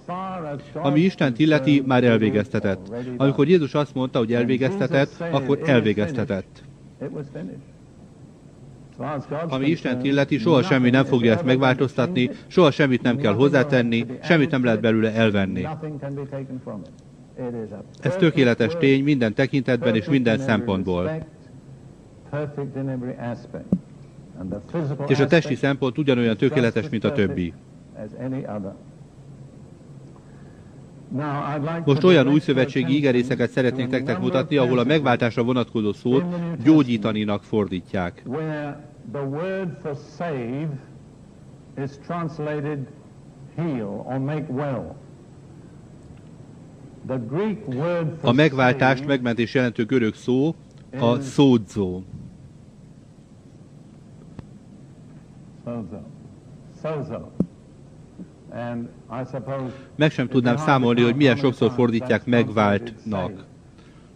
Ami Isten illeti, már elvégeztetett. Amikor Jézus azt mondta, hogy elvégeztetett, akkor elvégeztetett. Ami Isten illeti, soha semmi nem fogja ezt megváltoztatni, soha semmit nem kell hozzátenni, semmit nem lehet belőle elvenni. Ez tökéletes tény minden tekintetben és minden szempontból. És a testi szempont ugyanolyan tökéletes, mint a többi. Most olyan új szövetségi igerészeket szeretnék nektek mutatni, ahol a megváltásra vonatkozó szót gyógyítaninak fordítják. A megváltást, megmentés jelentő görög szó a szódzó. Meg sem tudnám számolni, hogy milyen sokszor fordítják megváltnak.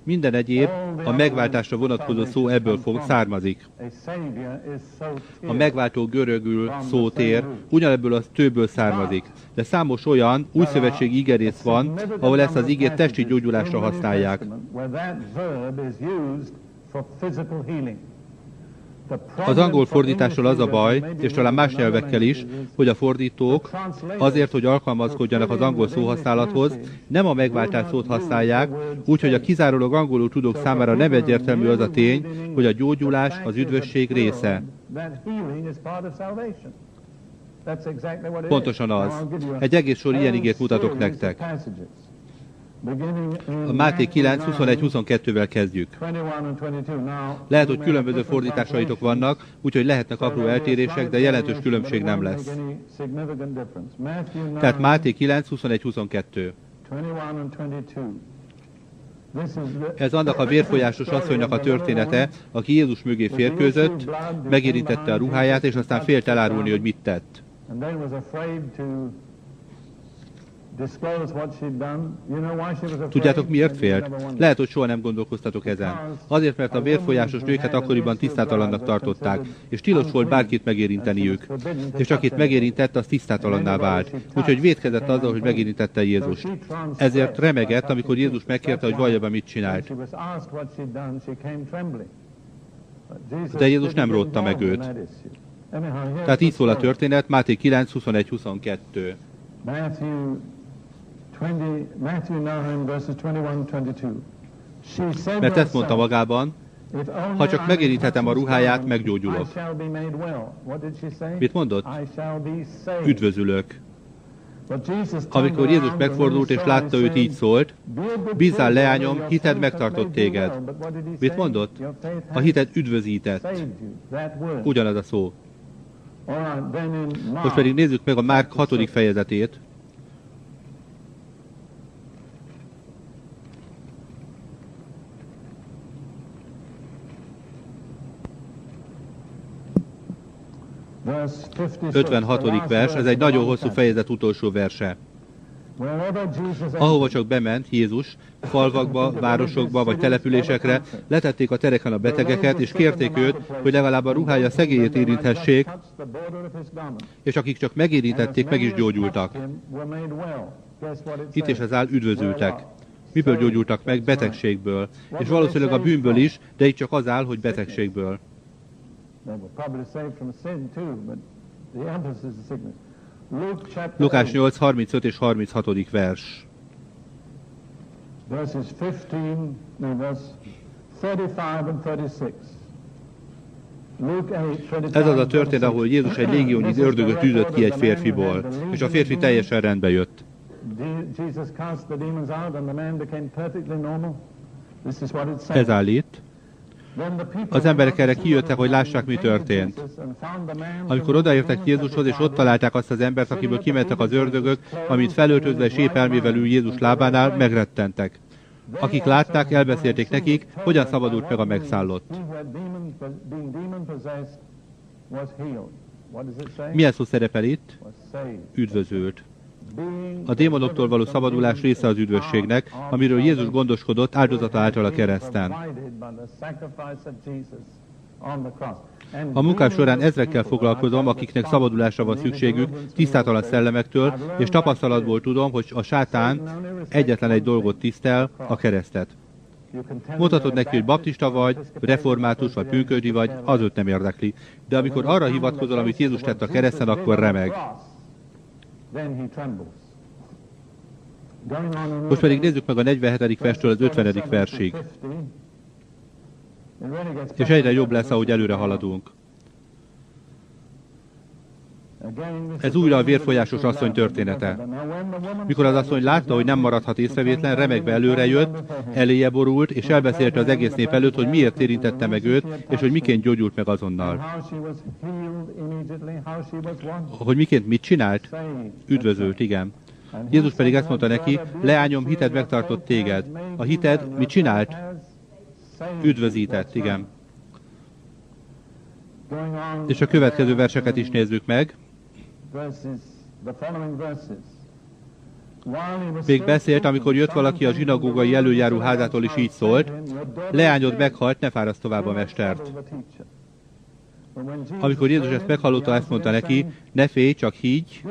Minden egyéb, a megváltásra vonatkozó szó ebből fog, származik. A megváltó görögül szótér ugyanebből a tőből származik. De számos olyan új szövetségi igerész van, ahol ezt az igét testi gyógyulásra használják. Az angol fordítással az a baj, és talán más nyelvekkel is, hogy a fordítók azért, hogy alkalmazkodjanak az angol szóhasználathoz, nem a megváltás szót használják, úgyhogy a kizárólag angolul tudók számára nem egyértelmű az a tény, hogy a gyógyulás az üdvösség része. Pontosan az. Egy egész sor ilyen igét mutatok nektek. A Máté 9, 21, 22-vel kezdjük. Lehet, hogy különböző fordításaitok vannak, úgyhogy lehetnek apró eltérések, de jelentős különbség nem lesz. Tehát Máté 9, 21, 22. Ez annak a vérfolyásos asszonynak a története, aki Jézus mögé férkőzött, megérintette a ruháját, és aztán félt elárulni, hogy mit tett. Tudjátok miért félt? Lehet, hogy soha nem gondolkoztatok ezen. Azért, mert a vérfolyásos nőket akkoriban tisztátalannak tartották, és tilos volt bárkit megérinteniük. És akit megérintett, az tisztátalanná vált. Úgyhogy védkezett azzal, hogy megérintette Jézus. Ezért remegett, amikor Jézus megkérte, hogy vallja be, mit csinált. De Jézus nem rótta meg őt. Tehát így szól a történet, Máté 9, 21, 22. Mert ezt mondta magában, ha csak megéríthetem a ruháját, meggyógyulok. Mit mondott? Üdvözülök. Amikor Jézus megfordult és látta őt, így szólt, bízzál leányom, hited megtartott téged. Mit mondott? A hited üdvözített. Ugyanaz a szó. Most pedig nézzük meg a Márk 6. fejezetét. 56. vers, ez egy nagyon hosszú fejezet utolsó verse. Ahova csak bement Jézus, falvakba, városokba vagy településekre, letették a tereken a betegeket, és kérték őt, hogy legalább a ruhája szegélyét érinthessék, és akik csak megérintették, meg is gyógyultak. Itt és az áll üdvözültek. Miből gyógyultak meg? Betegségből. És valószínűleg a bűnből is, de itt csak az áll, hogy betegségből. Lukás 8, 35 és 36. vers. Verses 15, no, verse 35 and 36. Ez az a történet, ahol Jézus egy légiónyi ördögöt űzött ki egy férfiból, és a férfi teljesen rendbe jött. Ez állít. Az emberek erre kijöttek, hogy lássák, mi történt. Amikor odaértek Jézushoz, és ott találták azt az embert, akiből kimentek az ördögök, amit felöltözve és elmével ül Jézus lábánál, megrettentek. Akik látták, elbeszélték nekik, hogyan szabadult meg a megszállott. Milyen szó szerepel itt? Üdvözült. A démonoktól való szabadulás része az üdvösségnek, amiről Jézus gondoskodott áldozata által a kereszten. A munkám során ezrekkel foglalkozom, akiknek szabadulásra van szükségük tisztátalan szellemektől, és tapasztalatból tudom, hogy a sátán egyetlen egy dolgot tisztel, a keresztet. Mondhatod neki, hogy baptista vagy, református vagy pünködi vagy, az őt nem érdekli. De amikor arra hivatkozol, amit Jézus tett a kereszten, akkor remeg. Most pedig nézzük meg a 47. verstől az 50. versig. És egyre jobb lesz, ahogy előre haladunk. Ez újra a vérfolyásos asszony története. Mikor az asszony látta, hogy nem maradhat észrevétlen, remegve előre jött, eléje borult, és elbeszélte az egész nép előtt, hogy miért érintette meg őt, és hogy miként gyógyult meg azonnal. Hogy miként mit csinált? Üdvözölt, igen. Jézus pedig ezt mondta neki, leányom, hited megtartott téged. A hited mit csinált? Üdvözített, igen. És a következő verseket is nézzük meg. Még beszélt, amikor jött valaki a zsinagógai előjáró házától is így szólt, leányod meghalt, ne fáraszt tovább a mestert. Amikor Jézus ezt meghallotta, ezt mondta neki, ne félj, csak higgy,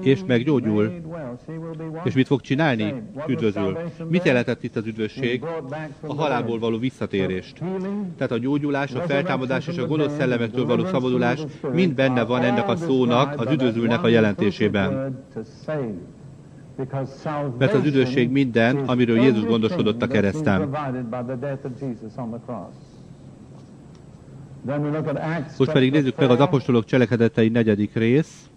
és meggyógyul. És mit fog csinálni? Üdvözül. Mit jelentett itt az üdvösség? A halálból való visszatérést. Tehát a gyógyulás, a feltámadás és a gonosz szellemektől való szabadulás mind benne van ennek a szónak, az üdvözülnek a jelentésében. Mert az üdvösség minden, amiről Jézus gondoskodott a kereszten. Most pedig nézzük meg az apostolok cselekedetei negyedik rész.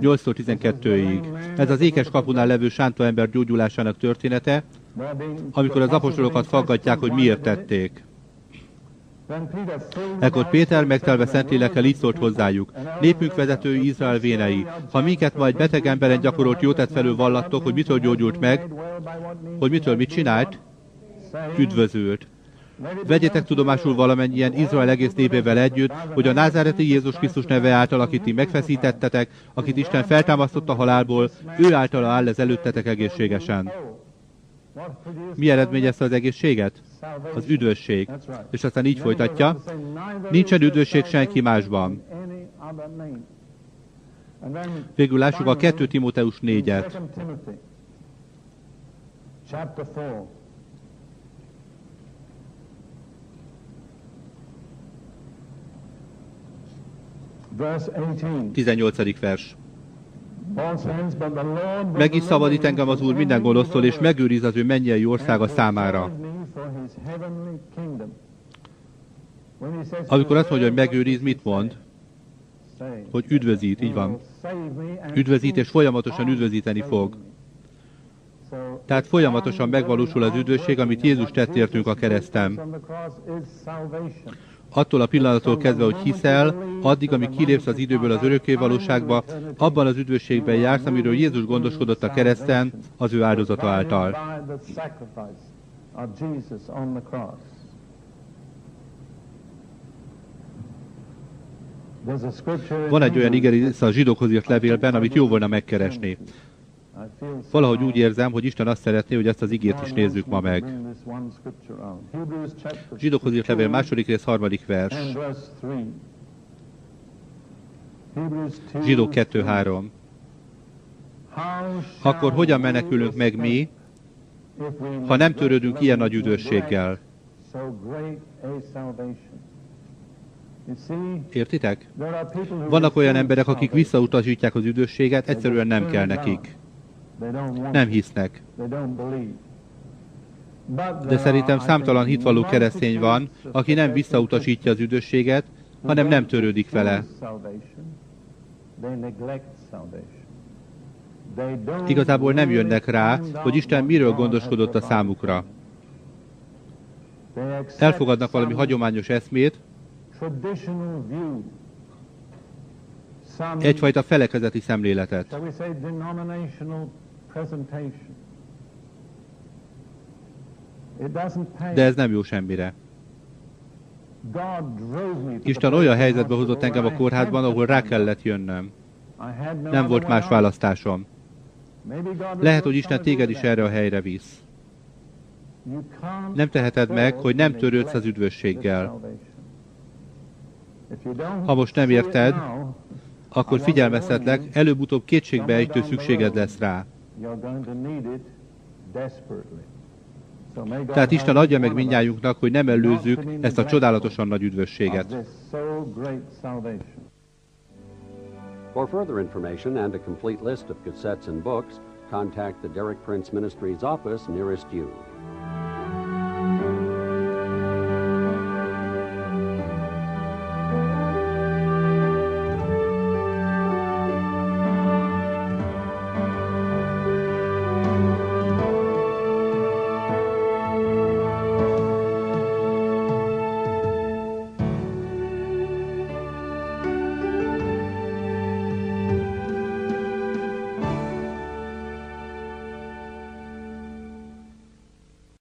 8-12-ig. Ez az ékes kapunál levő sánta ember gyógyulásának története, amikor az apostolokat faggatják, hogy miért tették. Ekkor Péter megtelve Szentlélekkel így szólt hozzájuk. Népünk vezetői Izrael vénei. Ha minket majd beteg emberen gyakorolt jótett felül vallattok, hogy mitől gyógyult meg, hogy mitől mit csinált, üdvözült. Vegyetek tudomásul valamennyien Izrael egész népével együtt, hogy a názáreti Jézus Krisztus neve által, akit ti megfeszítettetek, akit Isten feltámasztott a halálból, ő által áll ez előttetek egészségesen. Mi eredményezte az egészséget? Az üdvösség. És aztán így folytatja, nincsen üdvösség senki másban. Végül lássuk a 2 Timóteus 4-et. 18. vers. Meg is szabadít engem az Úr minden gonosztól, és megőriz az ő mennyei országa számára. Amikor azt mondja, hogy megőriz, mit mond? Hogy üdvözít, így van. Üdvözít, és folyamatosan üdvözíteni fog. Tehát folyamatosan megvalósul az üdvösség, amit Jézus tett értünk a kereszten attól a pillanattól kezdve, hogy hiszel, addig, amíg kilépsz az időből az örökké valóságba, abban az üdvösségben jársz, amiről Jézus gondoskodott a kereszten az ő áldozata által. Van egy olyan igerisz a zsidókhoz írt levélben, amit jó volna megkeresni. Valahogy úgy érzem, hogy Isten azt szeretné, hogy ezt az igét is nézzük ma meg. Zsidókhoz írt levél második rész, harmadik vers. Zsidók 2-3. Akkor hogyan menekülünk meg mi, ha nem törődünk ilyen nagy üdvösséggel? Értitek? Vannak olyan emberek, akik visszautasítják az üdvösséget, egyszerűen nem kell nekik. Nem hisznek. De szerintem számtalan hitvalló keresztény van, aki nem visszautasítja az üdvösséget, hanem nem törődik vele. Igazából nem jönnek rá, hogy Isten miről gondoskodott a számukra. Elfogadnak valami hagyományos eszmét, egyfajta felekezeti szemléletet. De ez nem jó semmire. Isten olyan helyzetbe hozott engem a kórházban, ahol rá kellett jönnöm. Nem volt más választásom. Lehet, hogy Isten téged is erre a helyre visz. Nem teheted meg, hogy nem törődsz az üdvösséggel. Ha most nem érted, Akkor figyelmeztetlek, előbb-utóbb kétségbeejtő szükséged lesz rá. Tehát Isten adja meg mindnyájunknak, hogy nem előzzük ezt a csodálatosan nagy üdvösséget. For further information and a complete list of cassettes and books, contact the Derek Prince Ministries office nearest you.